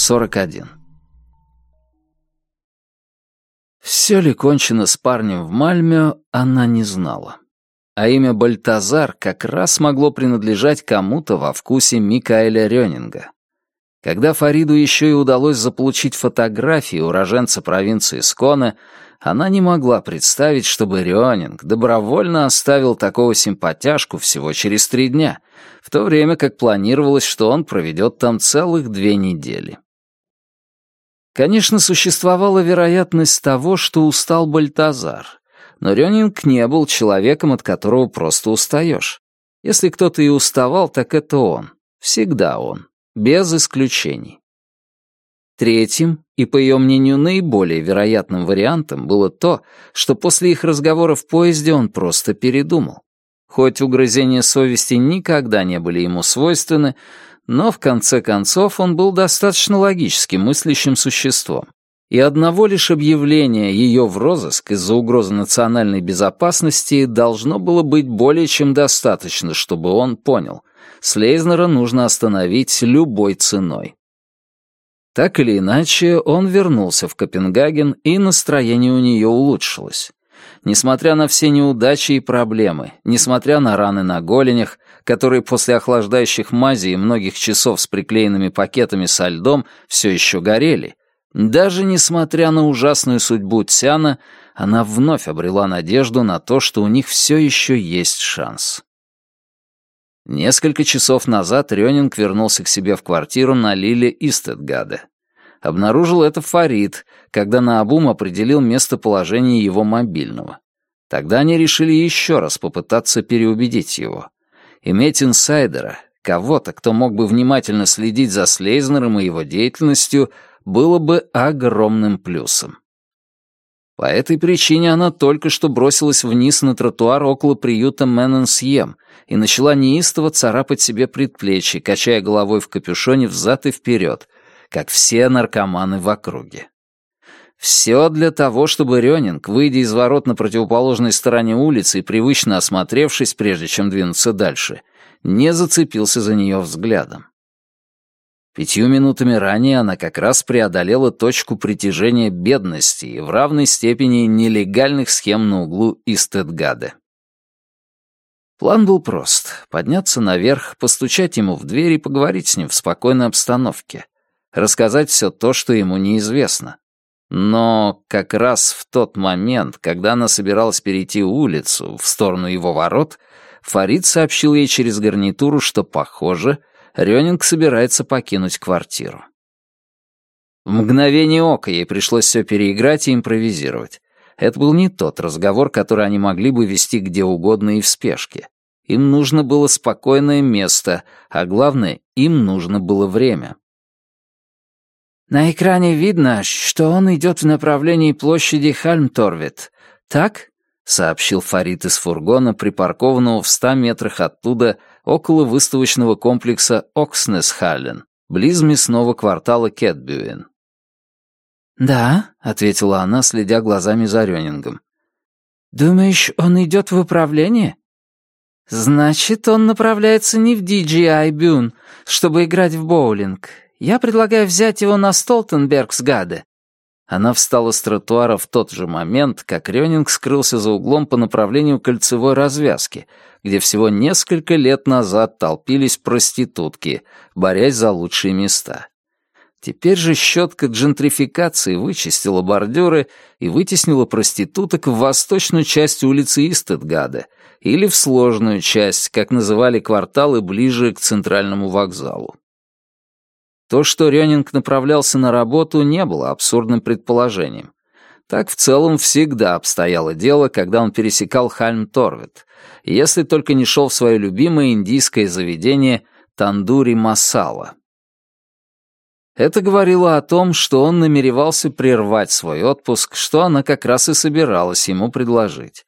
41. Все ли кончено с парнем в Мальме, она не знала. А имя Бальтазар как раз могло принадлежать кому-то во вкусе Микаэля Рёнинга. Когда Фариду еще и удалось заполучить фотографии уроженца провинции Скона, она не могла представить, чтобы Рёнинг добровольно оставил такого симпатяшку всего через три дня, в то время как планировалось, что он проведет там целых две недели. Конечно, существовала вероятность того, что устал Бальтазар, но Рёнинг не был человеком, от которого просто устаешь. Если кто-то и уставал, так это он. Всегда он. Без исключений. Третьим, и, по ее мнению, наиболее вероятным вариантом было то, что после их разговора в поезде он просто передумал. Хоть угрызения совести никогда не были ему свойственны, но в конце концов он был достаточно логически мыслящим существом. И одного лишь объявления ее в розыск из-за угрозы национальной безопасности должно было быть более чем достаточно, чтобы он понял, Слейзнера нужно остановить любой ценой. Так или иначе, он вернулся в Копенгаген, и настроение у нее улучшилось. Несмотря на все неудачи и проблемы, несмотря на раны на голенях, которые после охлаждающих мазей и многих часов с приклеенными пакетами со льдом все еще горели, даже несмотря на ужасную судьбу Тсяна, она вновь обрела надежду на то, что у них все еще есть шанс. Несколько часов назад Рёнинг вернулся к себе в квартиру на Лиле Истедгаде. Обнаружил это Фарид, когда Наабум определил местоположение его мобильного. Тогда они решили еще раз попытаться переубедить его. Иметь инсайдера, кого-то, кто мог бы внимательно следить за Слейзнером и его деятельностью, было бы огромным плюсом. По этой причине она только что бросилась вниз на тротуар около приюта Мэнненсьем и начала неистово царапать себе предплечье, качая головой в капюшоне взад и вперед, как все наркоманы в округе. Все для того, чтобы Рёнинг, выйдя из ворот на противоположной стороне улицы и привычно осмотревшись, прежде чем двинуться дальше, не зацепился за нее взглядом. Пятью минутами ранее она как раз преодолела точку притяжения бедности и в равной степени нелегальных схем на углу Истедгаде. План был прост — подняться наверх, постучать ему в дверь и поговорить с ним в спокойной обстановке, рассказать все то, что ему неизвестно. Но как раз в тот момент, когда она собиралась перейти улицу в сторону его ворот, Фарид сообщил ей через гарнитуру, что, похоже, — Рёнинг собирается покинуть квартиру. В мгновение ока ей пришлось все переиграть и импровизировать. Это был не тот разговор, который они могли бы вести где угодно и в спешке. Им нужно было спокойное место, а главное, им нужно было время. «На экране видно, что он идет в направлении площади Хальмторвит, так?» — сообщил Фарид из фургона, припаркованного в ста метрах оттуда, около выставочного комплекса Окснесхаллен, близ мясного квартала Кетбюен. «Да», — ответила она, следя глазами за Рёнингом. «Думаешь, он идет в управление?» «Значит, он направляется не в DJI Бюн, чтобы играть в боулинг. Я предлагаю взять его на Столтенбергсгаде. Она встала с тротуара в тот же момент, как Рёнинг скрылся за углом по направлению кольцевой развязки, где всего несколько лет назад толпились проститутки, борясь за лучшие места. Теперь же щетка джентрификации вычистила бордюры и вытеснила проституток в восточную часть улицы Истедгада или в сложную часть, как называли кварталы ближе к центральному вокзалу. То, что Рёнинг направлялся на работу, не было абсурдным предположением. Так в целом всегда обстояло дело, когда он пересекал Хальм-Торвет, если только не шел в свое любимое индийское заведение Тандури Масала. Это говорило о том, что он намеревался прервать свой отпуск, что она как раз и собиралась ему предложить.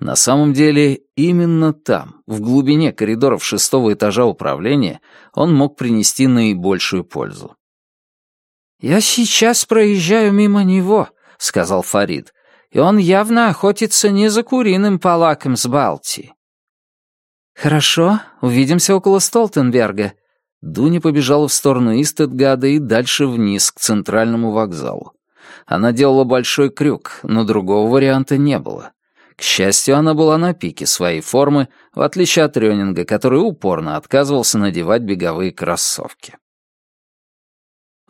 На самом деле, именно там, в глубине коридоров шестого этажа управления, он мог принести наибольшую пользу. «Я сейчас проезжаю мимо него», — сказал Фарид, «и он явно охотится не за куриным палаком с Балтии». «Хорошо, увидимся около Столтенберга. Дуня побежала в сторону Истедгада и дальше вниз, к центральному вокзалу. Она делала большой крюк, но другого варианта не было. К счастью, она была на пике своей формы, в отличие от Рёнинга, который упорно отказывался надевать беговые кроссовки.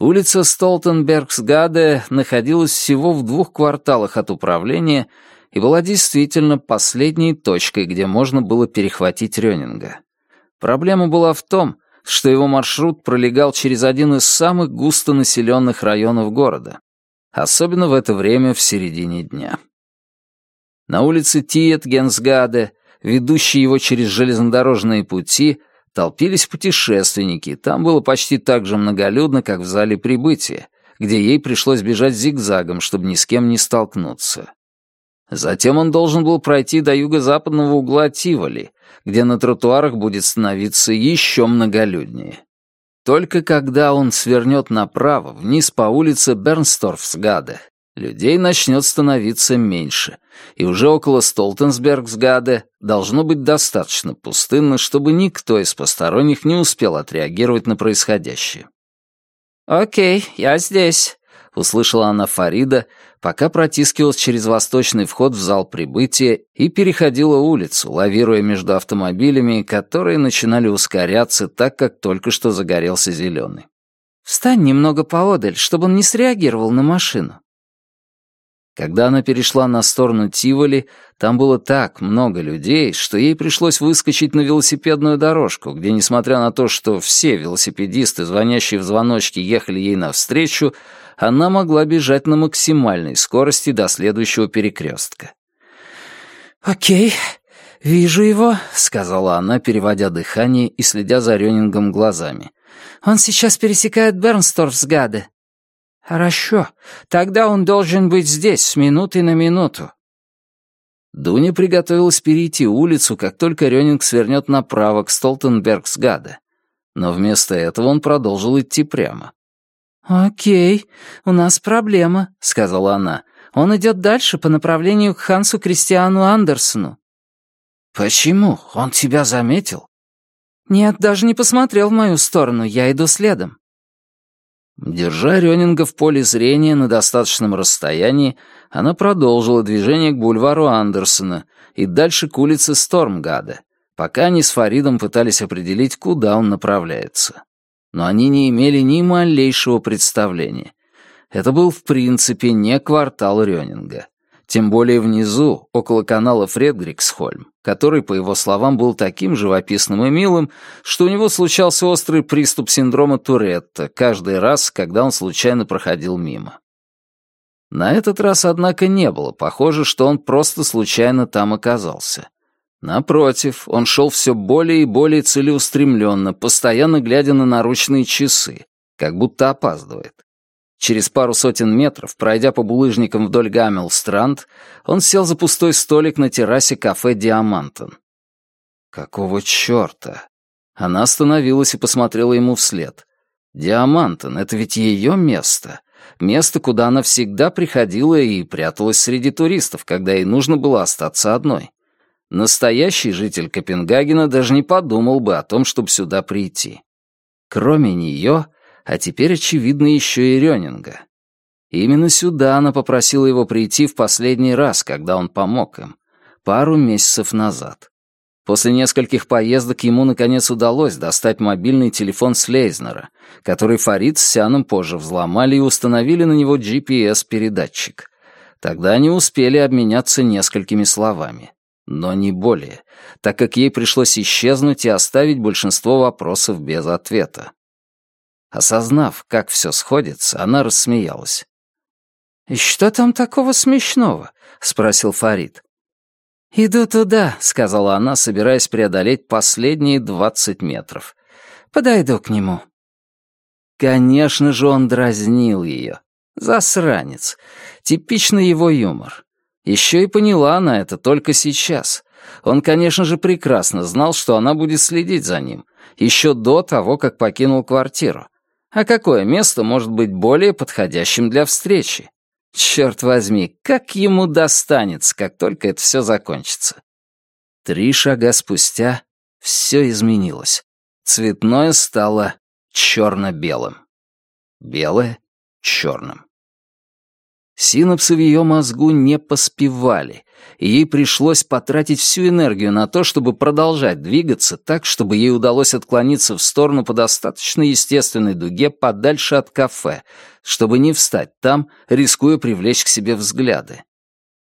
Улица Столтенбергсгаде находилась всего в двух кварталах от управления и была действительно последней точкой, где можно было перехватить Рёнинга. Проблема была в том, что его маршрут пролегал через один из самых густонаселенных районов города, особенно в это время в середине дня. На улице Тиет-Генсгаде, ведущей его через железнодорожные пути, толпились путешественники, там было почти так же многолюдно, как в зале прибытия, где ей пришлось бежать зигзагом, чтобы ни с кем не столкнуться. Затем он должен был пройти до юго-западного угла Тиволи, где на тротуарах будет становиться еще многолюднее. Только когда он свернет направо, вниз по улице Бернсторфсгаде, людей начнет становиться меньше, и уже около Столтенсбергсгаде должно быть достаточно пустынно, чтобы никто из посторонних не успел отреагировать на происходящее. «Окей, я здесь», — услышала она Фарида, пока протискивалась через восточный вход в зал прибытия и переходила улицу, лавируя между автомобилями, которые начинали ускоряться, так как только что загорелся зеленый. «Встань немного поодаль, чтобы он не среагировал на машину». Когда она перешла на сторону Тиволи, там было так много людей, что ей пришлось выскочить на велосипедную дорожку, где, несмотря на то, что все велосипедисты, звонящие в звоночки, ехали ей навстречу, она могла бежать на максимальной скорости до следующего перекрестка. «Окей, вижу его», — сказала она, переводя дыхание и следя за Рёнингом глазами. «Он сейчас пересекает Бернсторфсгаде». «Хорошо, тогда он должен быть здесь с минуты на минуту». Дуня приготовилась перейти улицу, как только Рёнинг свернет направо к Столтенбергсгаде. Но вместо этого он продолжил идти прямо. «Окей, у нас проблема», — сказала она. «Он идет дальше по направлению к Хансу Кристиану Андерсону». «Почему? Он тебя заметил?» «Нет, даже не посмотрел в мою сторону, я иду следом». Держа Рёнинга в поле зрения на достаточном расстоянии, она продолжила движение к бульвару Андерсона и дальше к улице Стормгада, пока они с Фаридом пытались определить, куда он направляется но они не имели ни малейшего представления. Это был в принципе не квартал Рёнинга. Тем более внизу, около канала Фредериксхольм, который, по его словам, был таким живописным и милым, что у него случался острый приступ синдрома Туретта каждый раз, когда он случайно проходил мимо. На этот раз, однако, не было похоже, что он просто случайно там оказался. Напротив, он шел все более и более целеустремленно, постоянно глядя на наручные часы, как будто опаздывает. Через пару сотен метров, пройдя по булыжникам вдоль Гаммел-Странд, он сел за пустой столик на террасе кафе «Диамантон». Какого черта? Она остановилась и посмотрела ему вслед. «Диамантон — это ведь ее место. Место, куда она всегда приходила и пряталась среди туристов, когда ей нужно было остаться одной. Настоящий житель Копенгагена даже не подумал бы о том, чтобы сюда прийти. Кроме нее, а теперь, очевидно, еще и Рёнинга. Именно сюда она попросила его прийти в последний раз, когда он помог им, пару месяцев назад. После нескольких поездок ему, наконец, удалось достать мобильный телефон Слейзнера, который Фарид с Сяном позже взломали и установили на него GPS-передатчик. Тогда они успели обменяться несколькими словами но не более, так как ей пришлось исчезнуть и оставить большинство вопросов без ответа. Осознав, как все сходится, она рассмеялась. «И что там такого смешного?» — спросил Фарид. «Иду туда», — сказала она, собираясь преодолеть последние двадцать метров. «Подойду к нему». Конечно же, он дразнил ее. Засранец. Типичный его юмор. Еще и поняла она это только сейчас. Он, конечно же, прекрасно знал, что она будет следить за ним, еще до того, как покинул квартиру. А какое место может быть более подходящим для встречи? Черт возьми, как ему достанется, как только это все закончится. Три шага спустя все изменилось. Цветное стало черно-белым. Белое — черным. Синапсы в ее мозгу не поспевали, и ей пришлось потратить всю энергию на то, чтобы продолжать двигаться так, чтобы ей удалось отклониться в сторону по достаточно естественной дуге подальше от кафе, чтобы не встать там, рискуя привлечь к себе взгляды.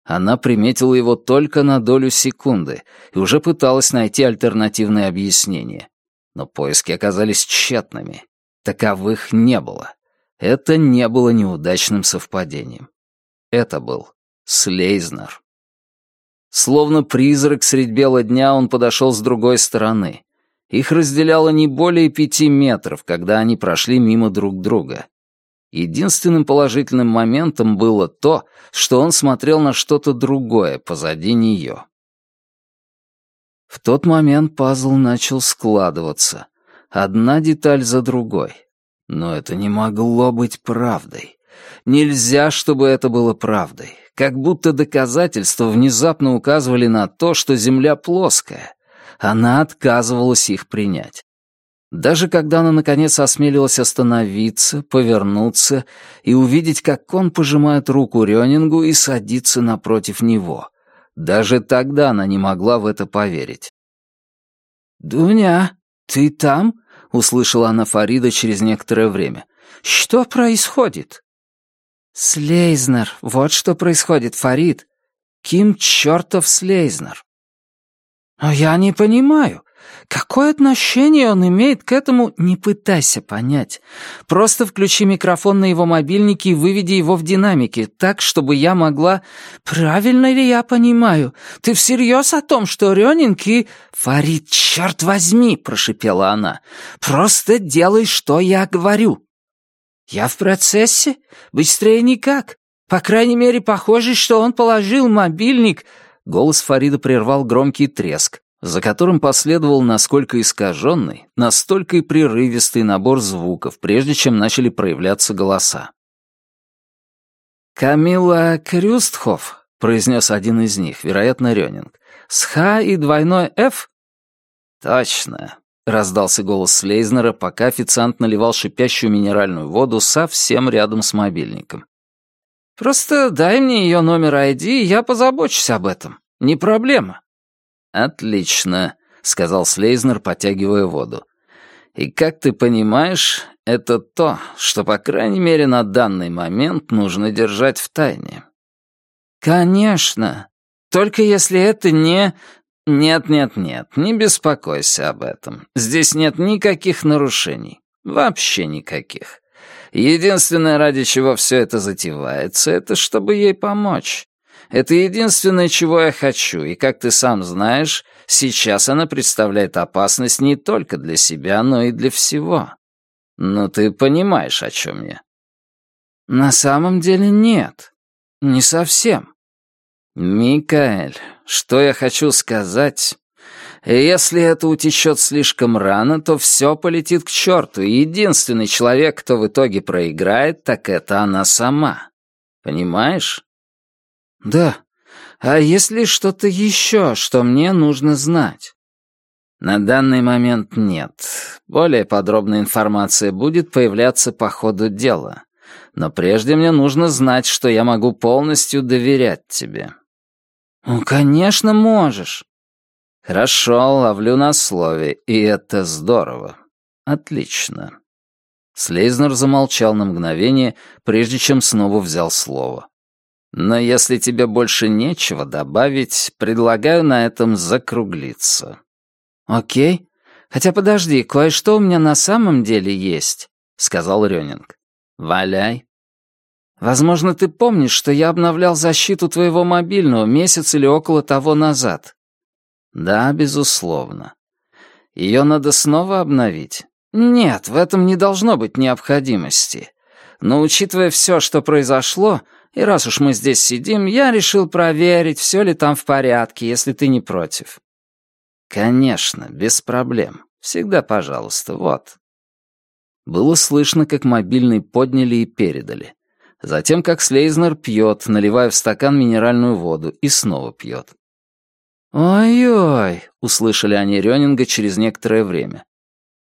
Она приметила его только на долю секунды и уже пыталась найти альтернативное объяснение. Но поиски оказались тщетными. Таковых не было. Это не было неудачным совпадением. Это был Слейзнер. Словно призрак средь бела дня он подошел с другой стороны. Их разделяло не более пяти метров, когда они прошли мимо друг друга. Единственным положительным моментом было то, что он смотрел на что-то другое позади нее. В тот момент пазл начал складываться. Одна деталь за другой. Но это не могло быть правдой. Нельзя, чтобы это было правдой. Как будто доказательства внезапно указывали на то, что Земля плоская. Она отказывалась их принять. Даже когда она наконец осмелилась остановиться, повернуться и увидеть, как он пожимает руку Рёнингу и садится напротив него. Даже тогда она не могла в это поверить. «Дуня, ты там?» — услышала она Фарида через некоторое время. «Что происходит?» «Слейзнер, вот что происходит, Фарид. Ким чертов Слейзнер?» «Но я не понимаю. Какое отношение он имеет к этому, не пытайся понять. Просто включи микрофон на его мобильнике и выведи его в динамики, так, чтобы я могла... Правильно ли я понимаю? Ты всерьез о том, что Рёнинг «Фарид, черт возьми!» — прошипела она. «Просто делай, что я говорю». «Я в процессе? Быстрее никак. По крайней мере, похоже, что он положил мобильник...» Голос Фарида прервал громкий треск, за которым последовал насколько искаженный, настолько и прерывистый набор звуков, прежде чем начали проявляться голоса. «Камила Крюстхоф», — произнес один из них, вероятно, Рёнинг, — «с Х и двойной Ф?» «Точно», раздался голос Слейзнера, пока официант наливал шипящую минеральную воду совсем рядом с мобильником. «Просто дай мне ее номер ID, и я позабочусь об этом. Не проблема». «Отлично», — сказал Слейзнер, потягивая воду. «И как ты понимаешь, это то, что, по крайней мере, на данный момент нужно держать в тайне». «Конечно. Только если это не «Нет-нет-нет, не беспокойся об этом. Здесь нет никаких нарушений. Вообще никаких. Единственное, ради чего все это затевается, это чтобы ей помочь. Это единственное, чего я хочу, и, как ты сам знаешь, сейчас она представляет опасность не только для себя, но и для всего. Ну, ты понимаешь, о чем я?» «На самом деле нет. Не совсем. «Микаэль, что я хочу сказать? Если это утечет слишком рано, то все полетит к черту, и единственный человек, кто в итоге проиграет, так это она сама. Понимаешь?» «Да. А есть ли что-то еще, что мне нужно знать?» «На данный момент нет. Более подробная информация будет появляться по ходу дела. Но прежде мне нужно знать, что я могу полностью доверять тебе». «Ну, конечно, можешь». «Хорошо, ловлю на слове, и это здорово. Отлично». Слейзнер замолчал на мгновение, прежде чем снова взял слово. «Но если тебе больше нечего добавить, предлагаю на этом закруглиться». «Окей. Хотя подожди, кое-что у меня на самом деле есть», — сказал Рёнинг. «Валяй». Возможно, ты помнишь, что я обновлял защиту твоего мобильного месяц или около того назад. Да, безусловно. Ее надо снова обновить? Нет, в этом не должно быть необходимости. Но учитывая все, что произошло, и раз уж мы здесь сидим, я решил проверить, все ли там в порядке, если ты не против. Конечно, без проблем. Всегда пожалуйста, вот. Было слышно, как мобильный подняли и передали. Затем, как Слейзнер пьет, наливая в стакан минеральную воду, и снова пьет. «Ой-ой», — услышали они Рёнинга через некоторое время.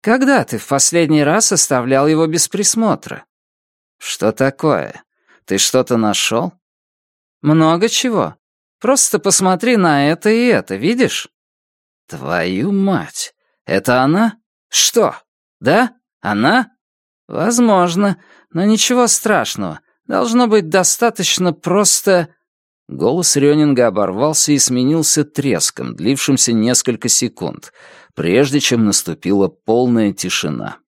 Когда ты в последний раз оставлял его без присмотра? Что такое? Ты что-то нашел? Много чего. Просто посмотри на это и это, видишь? Твою мать! Это она? Что? Да? Она? Возможно, но ничего страшного. Должно быть достаточно просто... Голос Рёнинга оборвался и сменился треском, длившимся несколько секунд, прежде чем наступила полная тишина.